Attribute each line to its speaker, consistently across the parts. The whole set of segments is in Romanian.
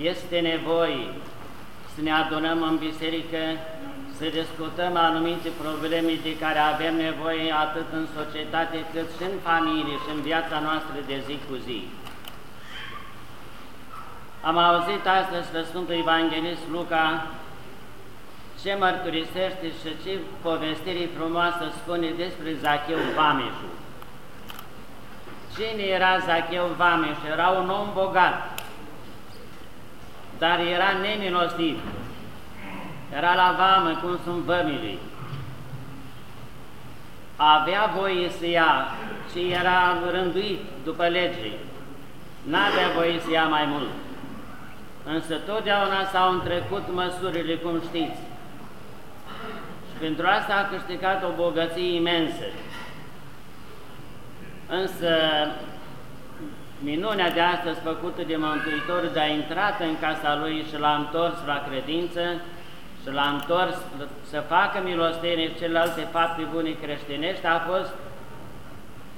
Speaker 1: este nevoie să ne adunăm în biserică, să discutăm anumite probleme de care avem nevoie atât în societate cât și în familie și în viața noastră de zi cu zi. Am auzit astăzi pe Sfântul Evanghelist Luca ce mărturisește și ce povestire frumoasă spune despre Zacheu Vameșul. Cine era Zacheu Vameș? Era un om bogat, dar era nemilostiv. Era la vamă, cum sunt vămile. Avea voie să ia și era rânduit după lege. N-avea voie să ia mai mult. Însă totdeauna s-au întrecut măsurile, cum știți. Și pentru asta a câștigat o bogăție imensă. Însă, minunea de astăzi făcută de Mântuitor de a intrat în casa lui și l-a întors la credință și l-a întors să facă milostenie și celelalte fapte bune creștinești a fost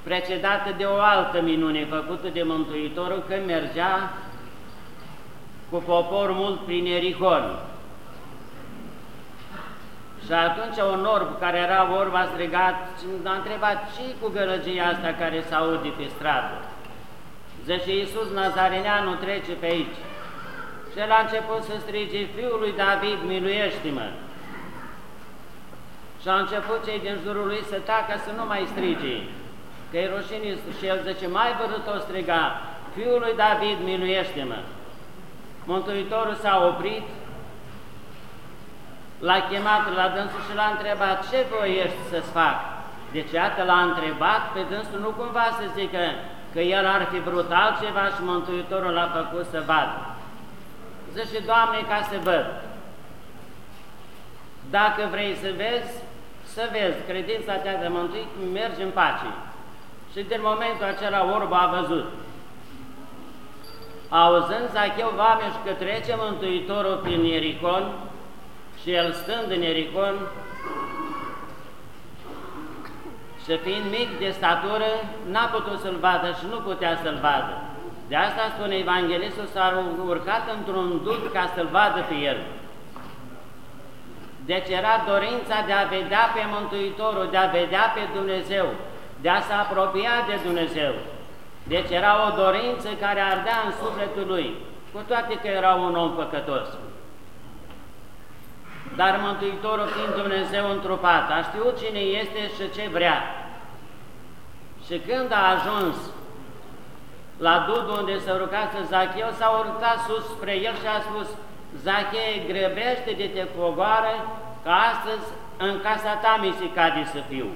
Speaker 1: precedată de o altă minune făcută de Mântuitorul când mergea cu popor mult prin Erihon. Și atunci un orb care era orb a strigat și a întrebat ce cu gălăgia asta care se aude pe stradă? Zice, Iisus Nazareneanu trece pe aici. Și el a început să strige, Fiul lui David, miluiește-mă! Și a început cei din jurul lui să tacă să nu mai strige, că e rușine și el zice, mai văzut o striga, Fiul lui David, miluiește-mă! Mântuitorul s-a oprit, l-a chemat la dânsul și l-a întrebat, ce voiești să-ți fac? Deci iată l-a întrebat pe dânsul, nu cumva să zică că el ar fi vrut altceva și Mântuitorul l-a făcut să vadă. Zice, Doamne, ca să văd. Dacă vrei să vezi, să vezi, credința ta de mântuit, mergi în pace. Și din momentul acela orba a văzut. Auzând Zacheu Vameș că trece Mântuitorul prin Iericon și el stând în Iericon și fiind mic de statură, n-a putut să-l vadă și nu putea să-l vadă. De asta spune Evanghelistul, s-a urcat într-un dud ca să-l vadă pe el. Deci era dorința de a vedea pe Mântuitorul, de a vedea pe Dumnezeu, de a se apropia de Dumnezeu. Deci era o dorință care ardea în sufletul lui, cu toate că era un om păcătos. Dar Mântuitorul fiind Dumnezeu întrupat, a știut cine este și ce vrea. Și când a ajuns la dudul unde se rucase Zacheu, s-a urcat sus spre el și a spus, Zacheu, grăbește de te cogoară, că astăzi în casa ta mi se cade să fiu.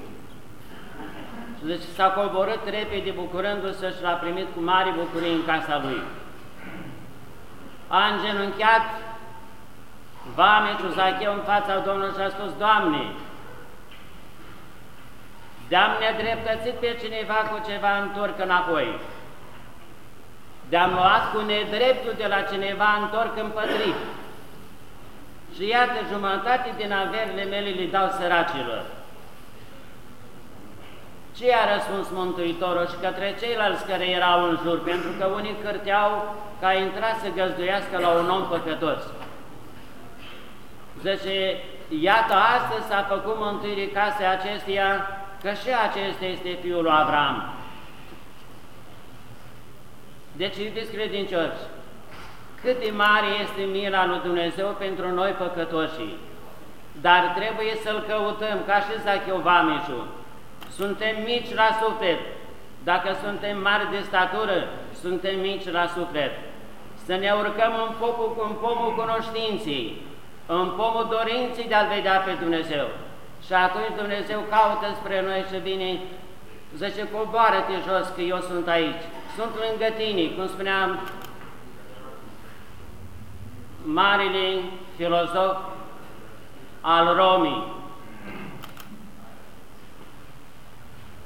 Speaker 1: Și deci s-a coborât repede bucurându-se și l-a primit cu mare bucurie în casa lui. A îngenunchiat vamețul Zacheu în fața Domnului și a spus, Doamne, de-am nedreptățit pe cineva cu ceva întorc înapoi. De-am luat cu nedreptul de la cineva întorc împătrit. Și iată, jumătate din averile mele le dau săracilor. Ce a răspuns Mântuitorul și către ceilalți care erau în jur? Pentru că unii cârteau că a intrat să găzduiască la un om păcătos. Zice, iată, astăzi s-a făcut mântuirii casei acesteia, că și acesta este fiul lui Avram. Deci, iubiți credincioși, cât de mare este mila lui Dumnezeu pentru noi păcătoșii, dar trebuie să-L căutăm, ca și Zacheu Vameșu. Suntem mici la suflet, dacă suntem mari de statură, suntem mici la suflet. Să ne urcăm în, focul, în pomul cunoștinței, în pomul dorinții de a-L vedea pe Dumnezeu. Și atunci Dumnezeu caută spre noi și vine, zice, coboară-te jos că eu sunt aici, sunt lângă tine, cum spuneam, marile filozof al Romii.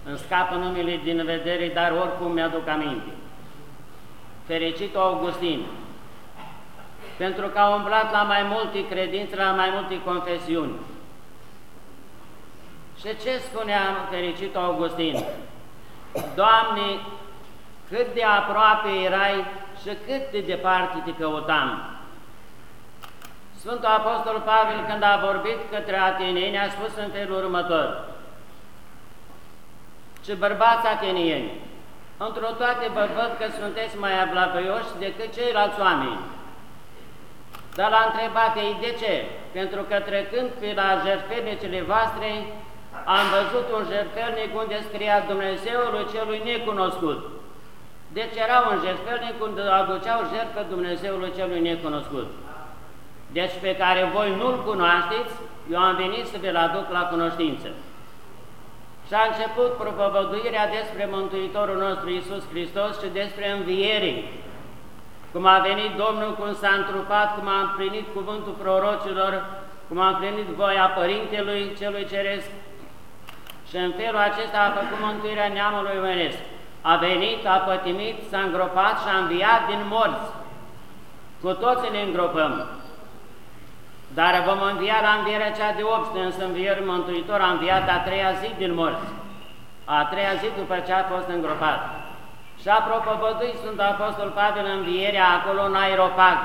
Speaker 1: Îmi scapă numele din vedere, dar oricum mi-aduc aminte. Fericitul Augustin, pentru că a umblat la mai multe credințe, la mai multe confesiuni. Și ce spunea fericitul Augustin? Doamne, cât de aproape erai și cât de departe te căutam. Sfântul Apostol Pavel, când a vorbit către ateneni, a spus în felul următor, Ce bărbați atenieni, într-o toate vă văd că sunteți mai ablavăioși decât ceilalți oameni. Dar l-a întrebat ei de ce? Pentru că trecând pe la jertfelnicele voastre, am văzut un jertfelnic unde scria Dumnezeului celui necunoscut. Deci era un jertfelnic unde aduceau jertfă Dumnezeului celui necunoscut deci pe care voi nu-L cunoașteți, eu am venit să vi-L aduc la cunoștință. Și a început propovăduirea despre Mântuitorul nostru Iisus Hristos și despre înviere, cum a venit Domnul, cum s-a întrupat, cum a împlinit cuvântul prorocilor, cum a împlinit voia Părintelui Celui Ceresc. Și în felul acesta a făcut mântuirea neamului omenesc. A venit, a pătimit, s-a îngropat și a înviat din morți. Cu toți ne îngropăm. Dar vom învia la învierea cea de 8, însă învierea Mântuitor a înviat a treia zi din morți, a treia zi după ce a fost îngropat. Și a propovăduit Sfântul Apostol Pavel învierea acolo în aeropag.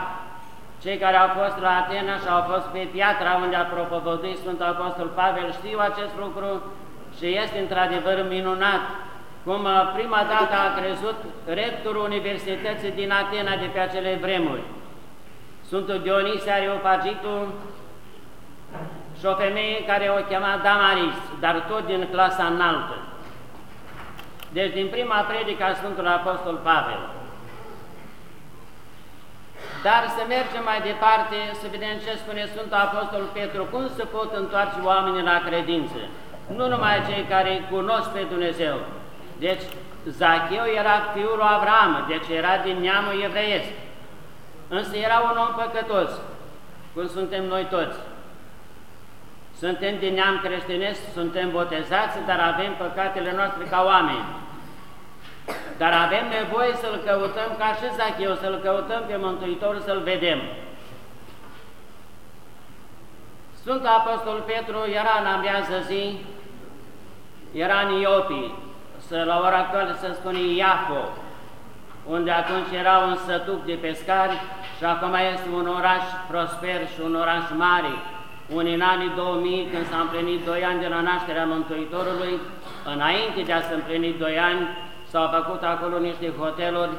Speaker 1: Cei care au fost la Atena și au fost pe piatra unde a propovăduit Sfântul Apostol Pavel știu acest lucru și este într-adevăr minunat cum uh, prima dată a crezut rectorul Universității din Atena de pe acele vremuri Sfântul Dionise Areopagitul și o femeie care o chema Damaris, dar tot din clasa înaltă. Deci din prima predică a Sfântului Apostol Pavel. Dar să mergem mai departe, să vedem ce spune Sfântul Apostol Petru, cum se pot întoarce oamenii la credință. Nu numai cei care cunosc pe Dumnezeu. Deci Zacheu era fiul lui Avram, deci era din neamul evreiesc. Însă era un om păcătos, cum suntem noi toți. Suntem din neam creștinesc, suntem botezați, dar avem păcatele noastre ca oameni. Dar avem nevoie să-L căutăm ca și Zacheu, să-L căutăm pe Mântuitor, să-L vedem. Sfântul Apostol Petru era în amiază zi, era în Iopii, să, la ora actuală se spune Iafo, unde atunci era un sătuc de pescari și acum este un oraș prosper și un oraș mare. Unii în anii 2000, când s-a împlinit 2 ani de la nașterea Mântuitorului, înainte de a se împlini 2 ani, s-au făcut acolo niște hoteluri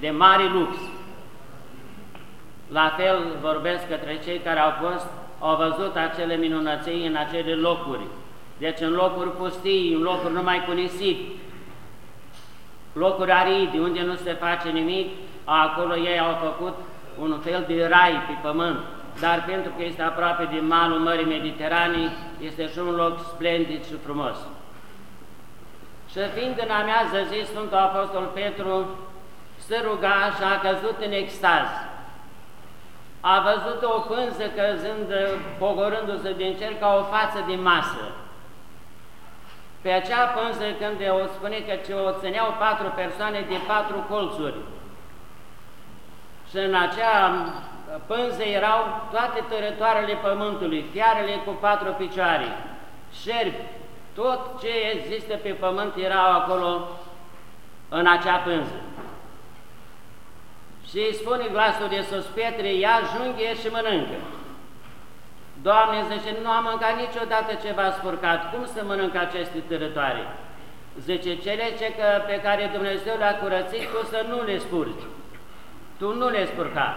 Speaker 1: de mare lux. La fel vorbesc către cei care au fost, au văzut acele minunății în acele locuri. Deci în locuri pustii, în locuri numai cu nisip, locuri aride, unde nu se face nimic, acolo ei au făcut un fel de rai pe pământ, dar pentru că este aproape de malul Mării Mediterane, este și un loc splendid și frumos. Și fiind în amează zi, Sfântul Apostol Petru se ruga și a căzut în extaz. A văzut o pânză căzând, pogorându-se din cer ca o față de masă. Pe acea pânză, când o spune că ce o țineau patru persoane de patru colțuri, și în acea pânză erau toate tărătoarele pământului, fiarele cu patru picioare, șerpi, tot ce există pe pământ erau acolo în acea pânză. Și îi spune glasul de sus, Pietre, ia junghie și mănâncă. Doamne, zice, nu am mâncat niciodată ceva spurcat, cum să mănânc aceste târătoare? Zice, cele ce că, pe care Dumnezeu le-a curățit, tu să nu le spurgi. Tu nu le spurcat.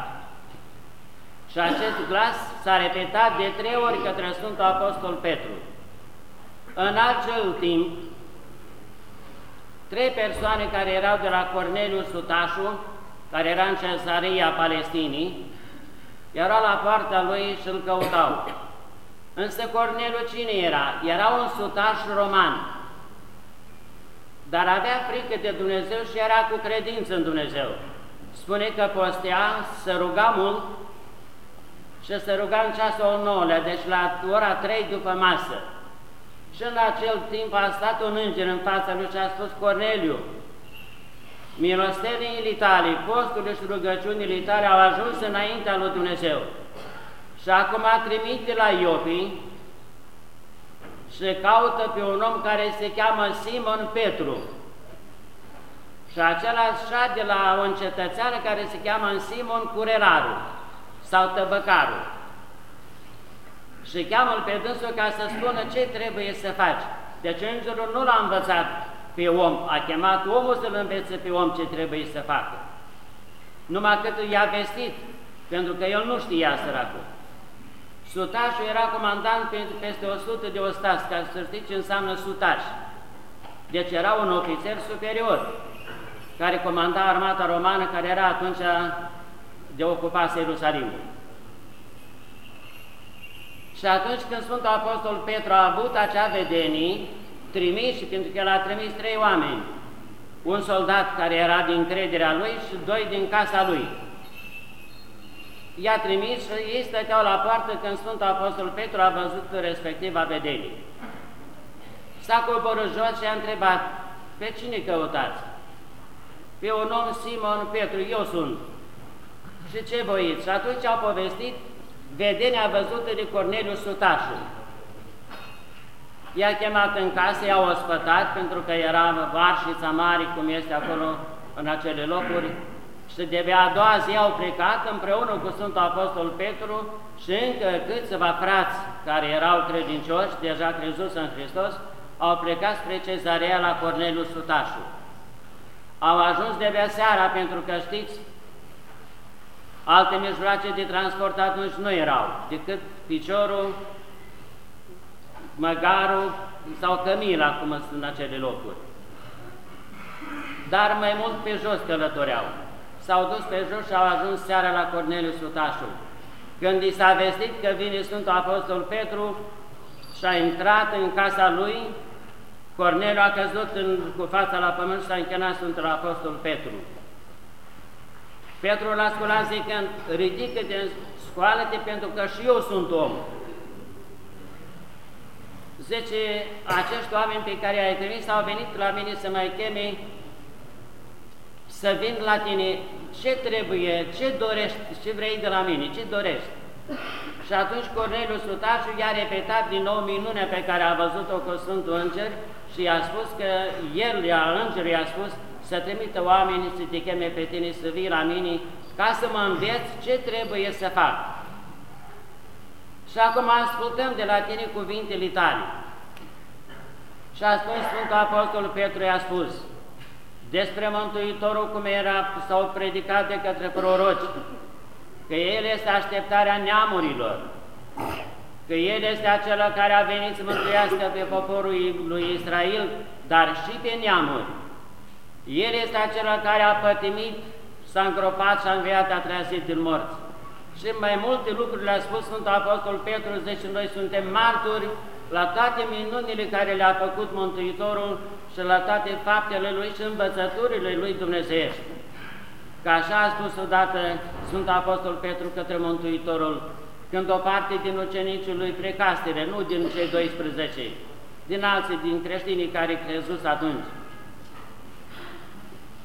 Speaker 1: Și acest glas s-a repetat de trei ori către Sfântul Apostol Petru. În acel timp, trei persoane care erau de la Corneliu Sutașu, care era în cezarea Palestinii, erau la poarta lui și îl căutau. Însă Corneliu cine era? Era un sutaș roman, dar avea frică de Dumnezeu și era cu credință în Dumnezeu. Spune că postea, să ruga mult și să ruga în ceasul nouălea, deci la ora 3 după masă. Și în acel timp a stat un înger în fața lui și a spus, Corneliu, milosteniile tale, posturile și rugăciunile tale au ajuns înaintea lui Dumnezeu. Și acum a trimite la Iopii și caută pe un om care se cheamă Simon Petru. Și acela așa de la un cetățean care se cheamă Simon Cureraru sau Tăbăcaru și cheamă-l pe dânsul ca să spună ce trebuie să faci. Deci îngerul nu l-a învățat pe om, a chemat omul să-l învețe pe om ce trebuie să facă. Numai cât i-a vestit, pentru că el nu știa săracul. Sutașul era comandant pentru peste 100 de ostați, ca să știți ce înseamnă sutaș. Deci era un ofițer superior, care comanda armata romană, care era atunci de ocupase Ierusalimul. Și atunci când Sfântul Apostol Petru a avut acea vedenie, trimis, și pentru că el a trimis trei oameni, un soldat care era din crederea lui și doi din casa lui. I-a trimis și ei stăteau la poartă când Sfântul Apostol Petru a văzut respectiva vedenie. S-a coborât jos și a întrebat, pe cine căutați? Pe un om Simon Petru, eu sunt. Și ce voiți? Și atunci au povestit vedenia văzută de Corneliu Sutașul. I-a chemat în casă, i-a ospătat, pentru că era varșița mare, cum este acolo în acele locuri, și de a doua zi au plecat împreună cu Sfântul Apostol Petru și încă câțiva frați care erau credincioși, deja crezuți în Hristos, au plecat spre cezarea la Corneliu Sutașu. Au ajuns de seara, pentru că știți, Alte mijloace de transport atunci nu erau, decât piciorul, măgarul sau cămila, cum sunt în acele locuri. Dar mai mult pe jos călătoreau. S-au dus pe jos și au ajuns seara la Corneliu Sutașul. Când i s-a vestit că vine Sfântul Apostol Petru și a intrat în casa lui, Corneliu a căzut în, cu fața la pământ și s-a închinat Sfântul Apostol Petru. Petru l-a sculat zicând, ridică-te, scoală-te pentru că și eu sunt om. Zice, acești oameni pe care ai trimis au venit la mine să mai cheme să vin la tine ce trebuie, ce dorești, ce vrei de la mine, ce dorești. Și atunci Corneliu Sutașu i-a repetat din nou minunea pe care a văzut-o cu Sfântul Înger și i-a spus că el, Îngerul, i-a spus să trimită oamenii să te cheme pe tine să vii la mine ca să mă înveți ce trebuie să fac. Și acum ascultăm de la tine cuvintele tale. Și a spus Sfântul Apostol Petru i-a spus despre Mântuitorul cum era, s-au predicat de către proroci, că El este așteptarea neamurilor, că El este acela care a venit să mântuiască pe poporul lui Israel, dar și pe neamuri el este acela care a pătimit, s-a îngropat și a înviat a treia zi din morți. Și mai multe lucruri le-a spus Sfântul Apostol Petru, zice, noi suntem martori la toate minunile care le-a făcut Mântuitorul și la toate faptele Lui și învățăturile Lui Dumnezeiești. Că așa a spus odată Sfântul Apostol Petru către Mântuitorul, când o parte din ucenicii lui precastele, nu din cei 12, din alții, din creștinii care crezus atunci,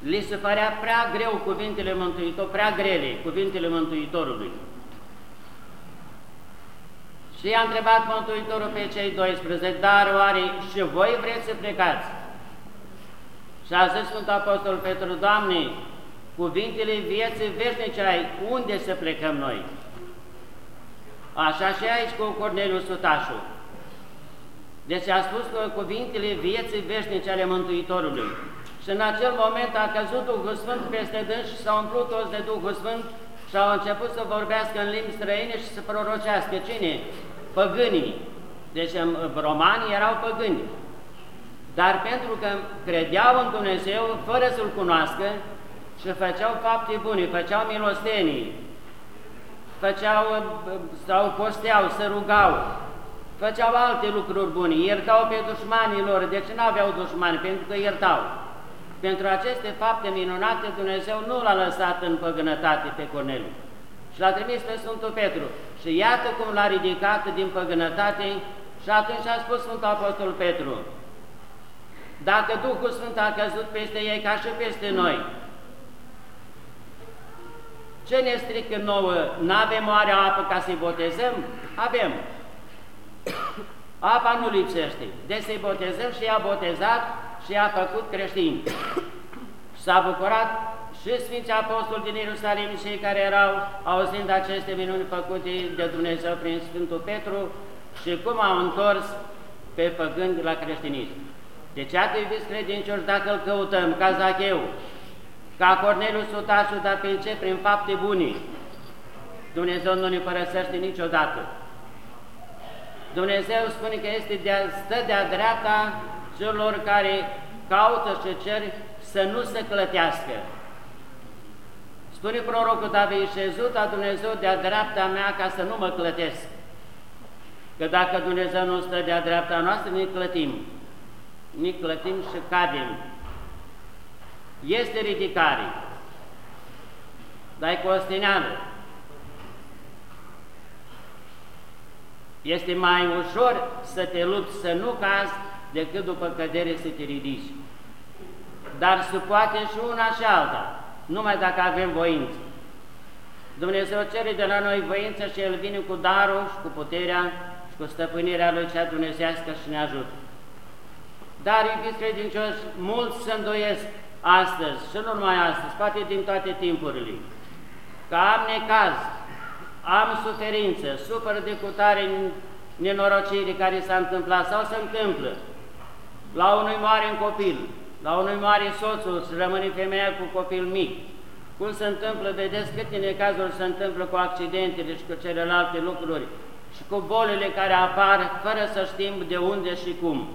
Speaker 1: Li se părea prea greu cuvintele Mântuitor, prea grele cuvintele Mântuitorului. Și i-a întrebat Mântuitorul pe cei 12, dar oare și voi vreți să plecați? Și a zis Sfântul Apostol Petru, Doamne, cuvintele vieții veșnice ai, unde să plecăm noi? Așa și aici cu Corneliu Sutașul. Deci a spus că cuvintele vieții veșnice ale Mântuitorului. Și în acel moment a căzut Duhul Sfânt peste dâns și s-au umplut toți de Duhul Sfânt și au început să vorbească în limbi străine și să prorocească. Cine? Păgânii. Deci romanii erau păgâni. Dar pentru că credeau în Dumnezeu fără să-L cunoască și făceau fapte bune, făceau milostenii, făceau sau posteau, se rugau, făceau alte lucruri bune, iertau pe dușmanii lor, deci nu aveau dușmani, pentru că iertau. Pentru aceste fapte minunate Dumnezeu nu l-a lăsat în păgânătate pe Corneliu și l-a trimis pe Sfântul Petru. Și iată cum l-a ridicat din păgânătate și atunci a spus Sfântul Apostol Petru, dacă Duhul Sfânt a căzut peste ei ca și peste noi, ce ne strică nouă? N-avem oare apă ca să-i botezăm? Avem. Apa nu lipsește. Deci să-i botezăm și i-a botezat și i-a făcut creștini. S-a bucurat și Sfinții Apostoli din Ierusalim, cei care erau auzind aceste minuni făcute de Dumnezeu prin Sfântul Petru și cum au întors pe păgând la creștinism. Deci, atât iubiți credincioși, dacă îl căutăm ca Zacheu, ca Corneliu Sutașu, dar prin ce? Prin fapte bune. Dumnezeu nu ne părăsește niciodată. Dumnezeu spune că este de stă de-a dreapta celor care caută și cer să nu se clătească. Spune prorocul David, șezut a Dumnezeu de-a dreapta mea ca să nu mă clătesc. Că dacă Dumnezeu nu stă de-a dreapta noastră, ne clătim. Ne clătim și cadem. Este ridicare, dar e costineală. Este mai ușor să te lupți să nu cazi decât după cădere să te ridici. Dar se poate și una și alta, numai dacă avem voință. Dumnezeu cere de la noi voință și El vine cu darul și cu puterea și cu stăpânirea Lui cea dumnezească și ne ajută. Dar, iubiți credincioși, mulți se îndoiesc astăzi și nu numai astăzi, poate din toate timpurile, că am necaz, am suferință, supăr de cutare nenorocire care s-a întâmplat sau se întâmplă, la unui moare în copil, la unui moare soțul și rămâne femeia cu copil mic, cum se întâmplă, vedeți câte necazuri se întâmplă cu accidentele și cu celelalte lucruri și cu bolile care apar fără să știm de unde și cum.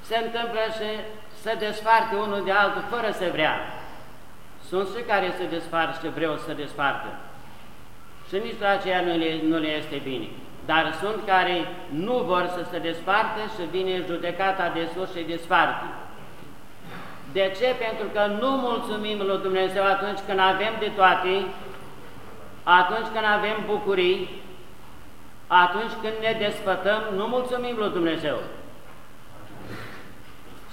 Speaker 1: Se întâmplă și să desparte unul de altul fără să vrea. Sunt și care se despart și vreau să despartă. Și nici la aceea nu le, nu le este bine. Dar sunt care nu vor să se desparte și vine judecata de sus și desparte. De ce? Pentru că nu mulțumim lui Dumnezeu atunci când avem de toate, atunci când avem bucurii, atunci când ne despătăm, nu mulțumim lui Dumnezeu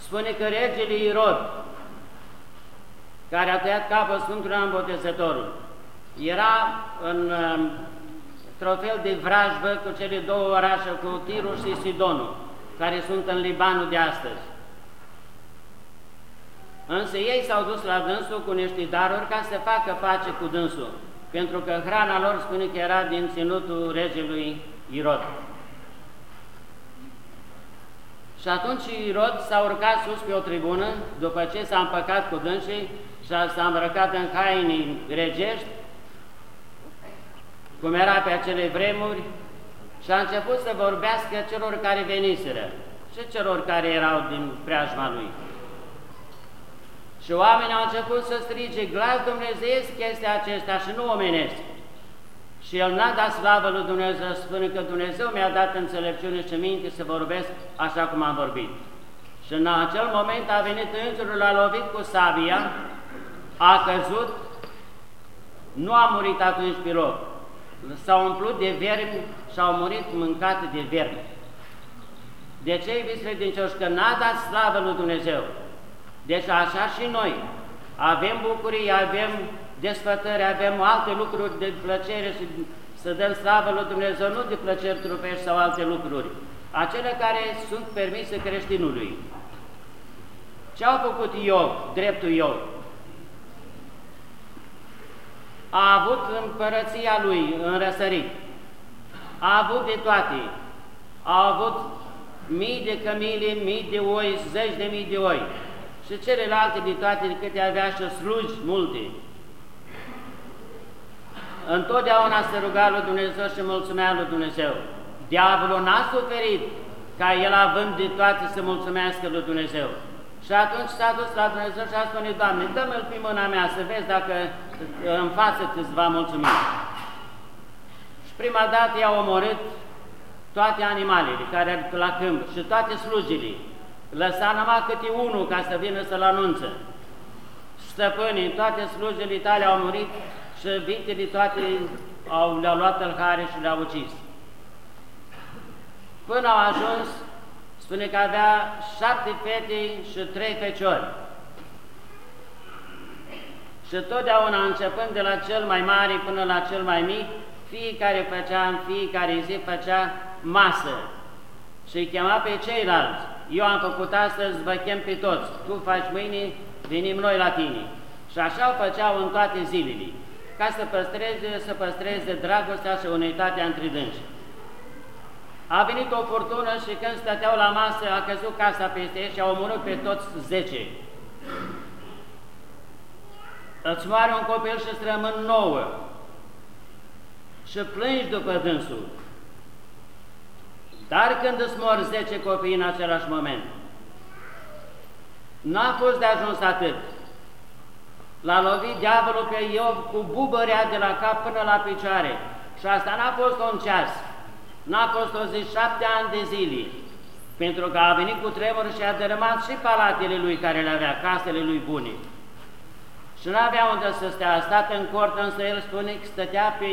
Speaker 1: spune că regele Irod, care a tăiat capul Sfântului Ioan Botezătorul, era în, um, într-o fel de vrajbă cu cele două orașe, cu Tirul și Sidonul, care sunt în Libanul de astăzi. Însă ei s-au dus la dânsul cu niște daruri ca să facă pace cu dânsul, pentru că hrana lor spune că era din ținutul regelui Irod. Și atunci Irod s-a urcat sus pe o tribună, după ce s-a împăcat cu dânsii și s-a îmbrăcat în hainii regești, cum era pe acele vremuri, și a început să vorbească celor care veniseră și celor care erau din preajma lui. Și oamenii au început să strige, glas dumnezeiesc este acesta și nu omenesc. Și el n-a dat slavă lui Dumnezeu, spune că Dumnezeu mi-a dat înțelepciune și minte să vorbesc așa cum am vorbit. Și în acel moment a venit îngerul, l-a lovit cu sabia, a căzut, nu a murit atunci pe loc. S-au umplut de vermi și au murit mâncate de vermi. De ce, iubiți credincioși, că n-a dat slavă lui Dumnezeu? Deci așa și noi avem bucurii, avem desfătări, avem alte lucruri de plăcere și să dăm slavă lui Dumnezeu, nu de plăceri trupești sau alte lucruri, acele care sunt permise creștinului. Ce au făcut Iov, dreptul Iov? A avut împărăția lui în răsărit. a avut de toate. A avut mii de cămile, mii de oi, zeci de mii de oi și celelalte de toate de câte avea și slugi multe. Întotdeauna se ruga lui Dumnezeu și mulțumea lui Dumnezeu. Diavolul n-a suferit ca el având de toate să mulțumească lui Dumnezeu. Și atunci s-a dus la Dumnezeu și a spune, Doamne, dă-mi-l pe mâna mea să vezi dacă în față îți va mulțumi. Și prima dată i-a omorât toate animalele care erau la câmp și toate slujile. Lăsa numai câte unul ca să vină să-l anunță. Stăpânii, toate slujile tale au murit și vitele toate au, le-au luat tălhare și le-au ucis. Până au ajuns, spune că avea șapte fete și trei feciori. Și totdeauna, începând de la cel mai mare până la cel mai mic, fiecare făcea în fiecare zi făcea masă și îi chema pe ceilalți. Eu am făcut astăzi, vă chem pe toți, tu faci mâine, venim noi la tine. Și așa o făceau în toate zilele, ca să păstreze, să păstreze dragostea și unitatea între dânsi. A venit o furtună și când stăteau la masă, a căzut casa peste ei și a omorât pe toți zece. Îți moare un copil și îți rămân nouă și plângi după dânsul. Dar când îți mor zece copii în același moment, n-a fost de ajuns atât. L-a lovit diavolul pe Iov cu bubărea de la cap până la picioare. Și asta n-a fost un ceas, n-a fost o zi, șapte ani de zile, pentru că a venit cu tremur și a dărâmat și palatele lui care le avea, casele lui bune. Și nu avea unde să stea, a stat în cort, însă el spune că stătea pe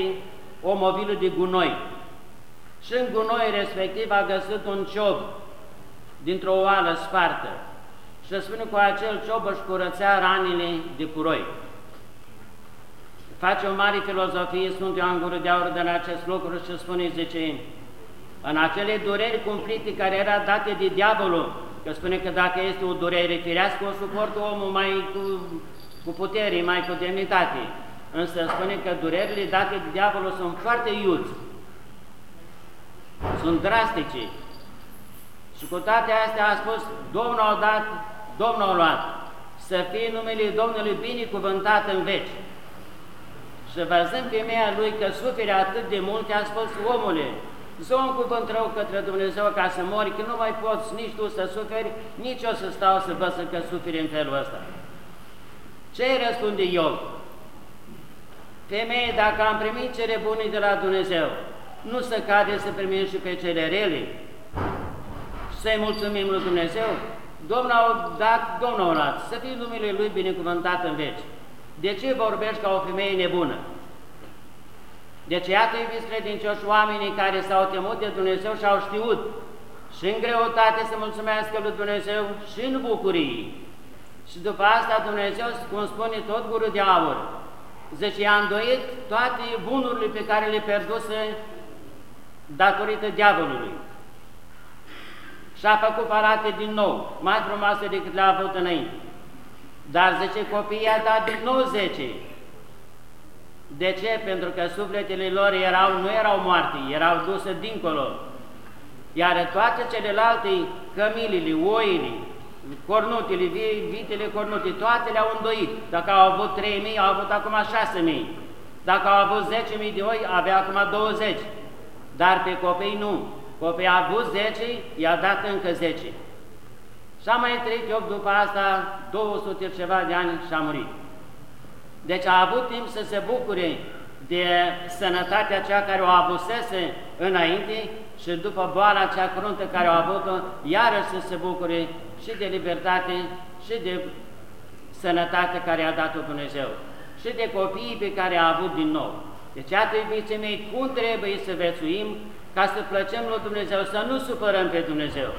Speaker 1: o mobilă de gunoi. Și în gunoi respectiv a găsit un ciob dintr-o oală spartă și spune cu acel ciob își curățea ranile de curoi. Face o mare filozofie Sfântul Ioan Gură de Aur de la acest lucru și spune, zice, în acele dureri cumplite care era date de diavolul, că spune că dacă este o durere firească, o suportă omul mai cu, cu putere, mai cu demnitate. Însă spune că durerile date de diavolul sunt foarte iuți, sunt drastice. Și cu toate astea a spus, Domnul a dat, Domnul a luat, să fie numele Domnului binecuvântat în veci. Și văzând femeia lui că sufere atât de mult, a spus, omule, zi un cuvânt rău către Dumnezeu ca să mori, că nu mai poți nici tu să suferi, nici eu să stau să văd că suferi în felul ăsta. Ce îi răspunde Iov? Femeie, dacă am primit cele bune de la Dumnezeu, nu să cade să primim și pe cele rele, să-i mulțumim lui Dumnezeu, Domnul a dat, Domnul a luat, să fie numele Lui binecuvântat în veci. De ce vorbești ca o femeie nebună? Deci iată, iubiți credincioși, oamenii care s-au temut de Dumnezeu și au știut și în greutate să mulțumească lui Dumnezeu și în bucurie. Și după asta Dumnezeu, cum spune tot gurul de aur, zice, i-a îndoit toate bunurile pe care le pierduse datorită diavolului. Și a făcut palate din nou, mai frumoase decât le-a avut înainte. Dar, zice, copiii a dat din nou zece. De ce? Pentru că sufletele lor erau, nu erau moarte, erau duse dincolo. Iar toate celelalte, cămilile, oile, cornutele, vitele cornute, toate le-au îndoit. Dacă au avut 3.000, au avut acum 6.000. Dacă au avut 10.000 de oi, avea acum 20. Dar pe copii nu. Copii a avut 10, i-a dat încă 10. Și a mai trăit Iov după asta 200 ceva de ani și a murit. Deci a avut timp să se bucure de sănătatea cea care o avusese înainte și după boala cea cruntă care o avut-o, iarăși să se bucure și de libertate și de sănătate care a dat-o Dumnezeu și de copiii pe care a avut din nou. Deci, iată, iubiții mei, cum trebuie să vețuim ca să plăcem lui Dumnezeu, să nu supărăm pe Dumnezeu.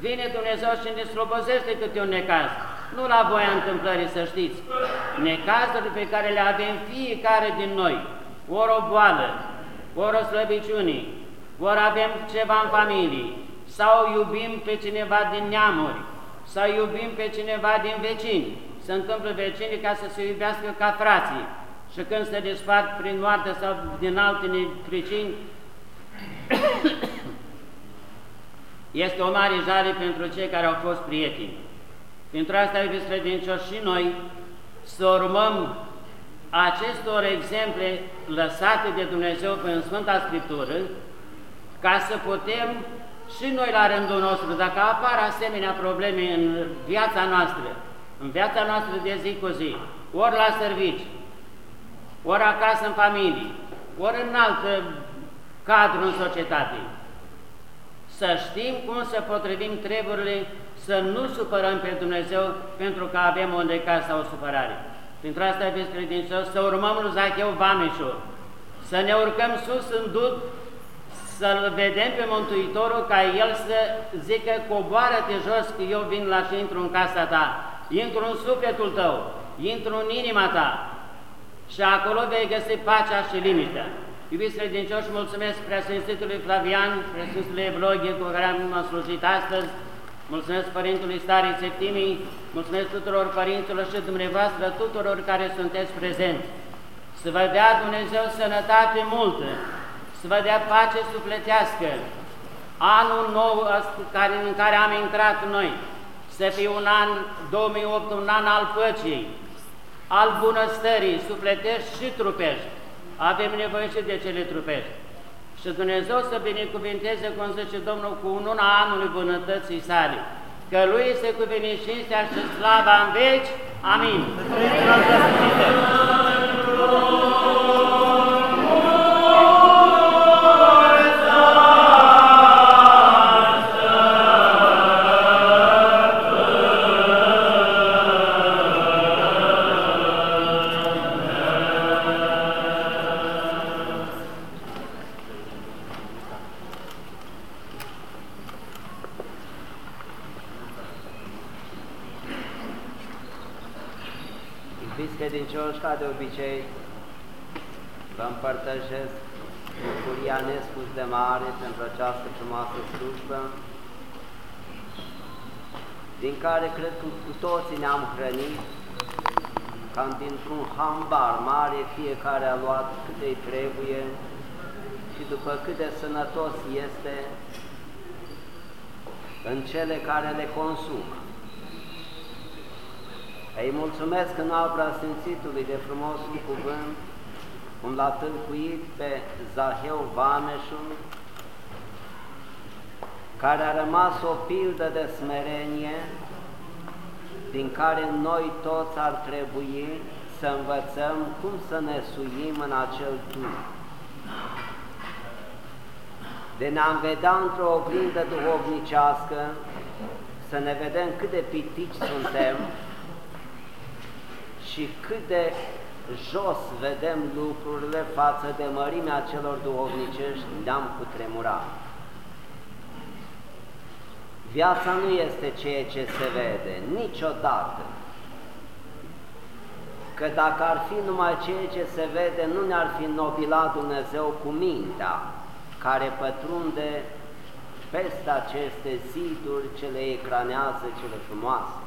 Speaker 1: Vine Dumnezeu și ne slobozește câte un necaz. Nu la voia întâmplării, să știți. Necazurile pe care le avem fiecare din noi, ori o boală, ori o slăbiciune, ori avem ceva în familie, sau iubim pe cineva din neamuri, sau iubim pe cineva din vecini. Se întâmplă vecinii ca să se iubească ca frații și când se despart prin moarte sau din alte pricini, Este o mare jale pentru cei care au fost prieteni. Pentru asta, iubiți credincioși, și noi să urmăm acestor exemple lăsate de Dumnezeu în Sfânta Scriptură, ca să putem și noi la rândul nostru, dacă apar asemenea probleme în viața noastră, în viața noastră de zi cu zi, ori la servici, ori acasă în familie, ori în alt cadru în societate, să știm cum să potrivim treburile, să nu supărăm pe Dumnezeu pentru că avem o necaz sau o supărare. Pentru asta, iubiți credincioși, să urmăm lui Zacheu Vameșul, să ne urcăm sus în dud, să-L vedem pe Mântuitorul, ca El să zică, coboară-te jos, că eu vin la și intru în casa ta, intru în sufletul tău, intru în inima ta și acolo vei găsi pacea și limită. Iubiți credincioși, mulțumesc preasfințitului Flavian, preasfințitului Evlogie cu care am slujit astăzi, mulțumesc Părintului Starii Septimii, mulțumesc tuturor părinților și dumneavoastră, tuturor care sunteți prezenți. Să vă dea Dumnezeu sănătate multă, să vă dea pace sufletească. Anul nou care, în care am intrat noi, să fie un an 2008, un an al păcii, al bunăstării, sufletești și trupești. Avem nevoie și de cele trupești. Și Dumnezeu să binecuvinteze, cum zice Domnul, cu ununa anului bunătății sale, că Lui se cuvine cinstea și slava în veci. Amin.
Speaker 2: ca hrănit, cam dintr-un hambar mare, fiecare a luat cât îi trebuie și după cât de sănătos este în cele care le consumă. Îi mulțumesc în al Sfințitului de frumosul cuvânt, cum l-a tâlcuit pe Zaheu Vameșul, care a rămas o pildă de smerenie, din care noi toți ar trebui să învățăm cum să ne suim în acel timp. De ne-am vedea într-o oglindă duhovnicească, să ne vedem cât de pitici suntem, și cât de jos vedem lucrurile față de mărimea celor duhovnicești, ne-am cutremurat. Viața nu este ceea ce se vede, niciodată. Că dacă ar fi numai ceea ce se vede, nu ne-ar fi nobilat Dumnezeu cu mintea, care pătrunde peste aceste ziduri ce le ecranează cele frumoase.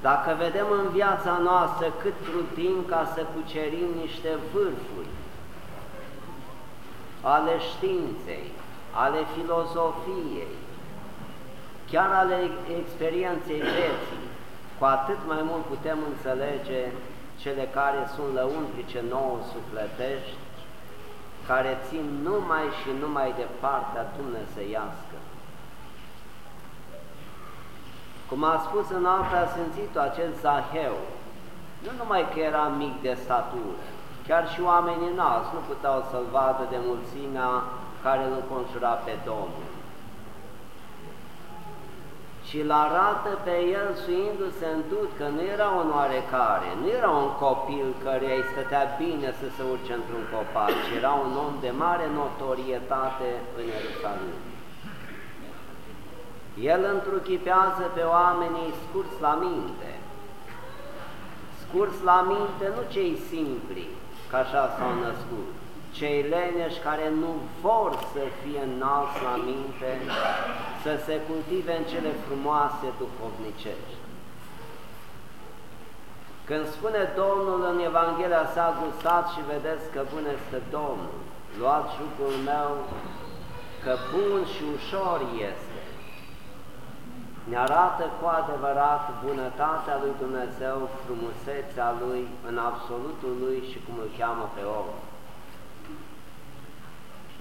Speaker 2: Dacă vedem în viața noastră cât trudim ca să cucerim niște vârfuri ale științei, ale filozofiei, chiar ale experienței vieții, cu atât mai mult putem înțelege cele care sunt lăuntrice nouă sufletești, care țin numai și numai de partea dumnezeiască. Cum a spus în alta sfințitul acel Zaheu, nu numai că era mic de statură, chiar și oamenii înalți nu puteau să-l vadă de mulțimea care îl conjura pe Domnul. Și îl arată pe el suindu-se în dud că nu era un oarecare, nu era un copil care îi stătea bine să se urce într-un copac, ci era un om de mare notorietate în Ierusalim. El întruchipează pe oamenii scurs la minte, scurs la minte nu cei simpli, ca așa s-au născut, cei leneși care nu vor să fie înalți la minte, să se cultive în cele frumoase duhovnicești. Când spune Domnul în Evanghelia sa, gustați și vedeți că bun este Domnul, luați jugul meu, că bun și ușor este. Ne arată cu adevărat bunătatea lui Dumnezeu, frumusețea lui în absolutul lui și cum îl cheamă pe om.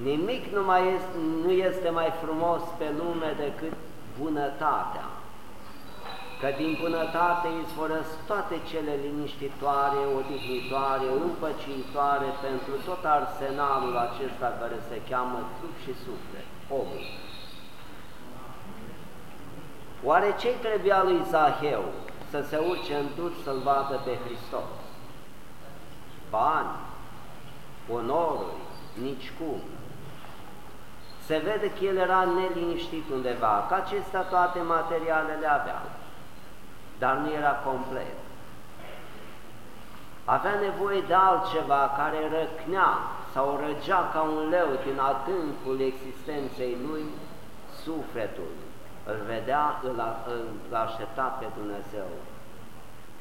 Speaker 2: Nimic nu, mai este, nu este mai frumos pe lume decât bunătatea că din bunătate izvorăsc toate cele liniștitoare, odihnitoare, împăciitoare pentru tot arsenalul acesta care se cheamă trup și suflet, omul. Oare ce trebuia lui Zaheu să se urce în dut să-L vadă pe Hristos? Bani, onoruri, nici cum. Se vede că el era neliniștit undeva, că acestea toate materialele avea dar nu era complet. Avea nevoie de altceva care răcnea sau răgea ca un leu din adâncul existenței lui sufletul. Îl vedea, îl, îl aștepta pe Dumnezeu.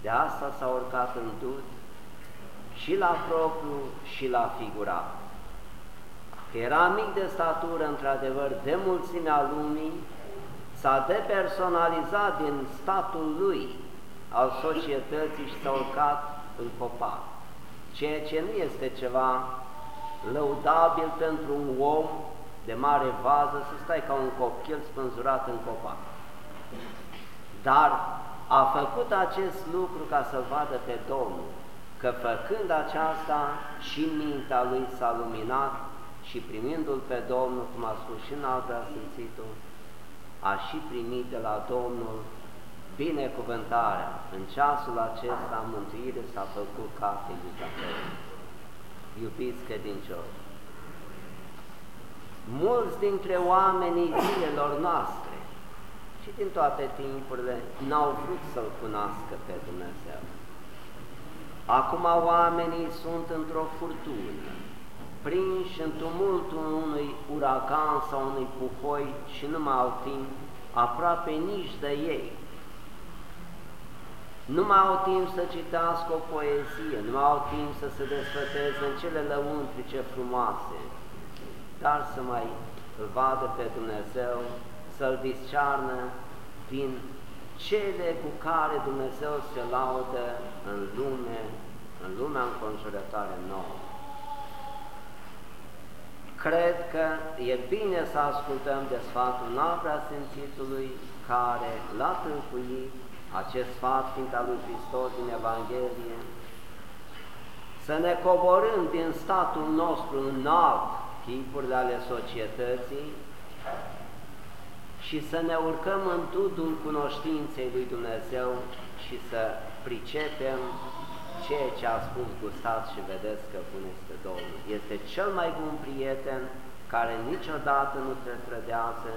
Speaker 2: De asta s-a urcat în dut și la propriu și la figurat. Că era mic de statură, într-adevăr, de mulțimea lumii, s-a depersonalizat din statul lui al societății și s-a urcat în copac, ceea ce nu este ceva lăudabil pentru un om de mare vază să stai ca un copil spânzurat în copac. Dar a făcut acest lucru ca să vadă pe Domnul, că făcând aceasta și mintea lui s-a luminat și primindu-l pe Domnul, cum a spus și în altă Sfințitul, a și primit de la Domnul binecuvântarea. În ceasul acesta mântuire s-a făcut carte iubitor. Iubiți credincioși! Mulți dintre oamenii zilelor noastre și din toate timpurile n-au vrut să-L cunoască pe Dumnezeu. Acum oamenii sunt într-o furtună, prinși în tumultul unui uragan sau unui puhoi și nu mai au timp aproape nici de ei. Nu mai au timp să citească o poezie, nu mai au timp să se desfăteze în cele lăuntrice frumoase, dar să mai îl vadă pe Dumnezeu, să-L discearnă din cele cu care Dumnezeu se laudă în lume, în lumea înconjurătoare nouă. Cred că e bine să ascultăm de sfatul Simțitului care l-a tâlcuit acest sfat fiind al lui Hristos din Evanghelie, să ne coborâm din statul nostru înalt chipurile ale societății și să ne urcăm în tudul cunoștinței lui Dumnezeu și să pricepem ceea ce a spus gustați și vedeți că bun este Domnul. Este cel mai bun prieten care niciodată nu te trădează,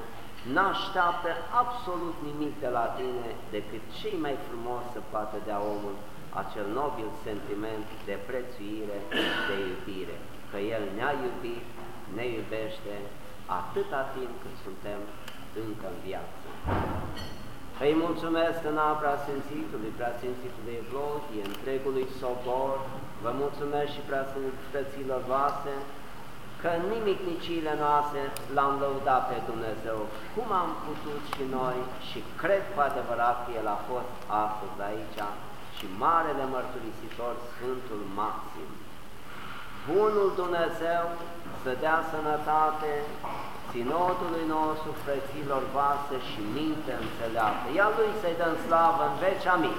Speaker 2: n-așteaptă absolut nimic de la tine decât cei mai frumos să poate dea omul acel nobil sentiment de prețuire, de iubire, că El ne-a iubit, ne iubește atâta timp cât suntem încă în viață. Îi mulțumesc în a preasfințitului, preasfințitului Evlohie, întregului sobor, vă mulțumesc și preasfinților voastre, că nimic nicile noastre l-am lăudat pe Dumnezeu, cum am putut și noi și cred cu adevărat că El a fost astăzi aici și marele mărturisitor Sfântul Maxim. Bunul Dumnezeu să dea sănătate sinodului nostru, frăților voastre și minte înțeleaptă. Ia Lui să-i dăm slavă în veci, amin.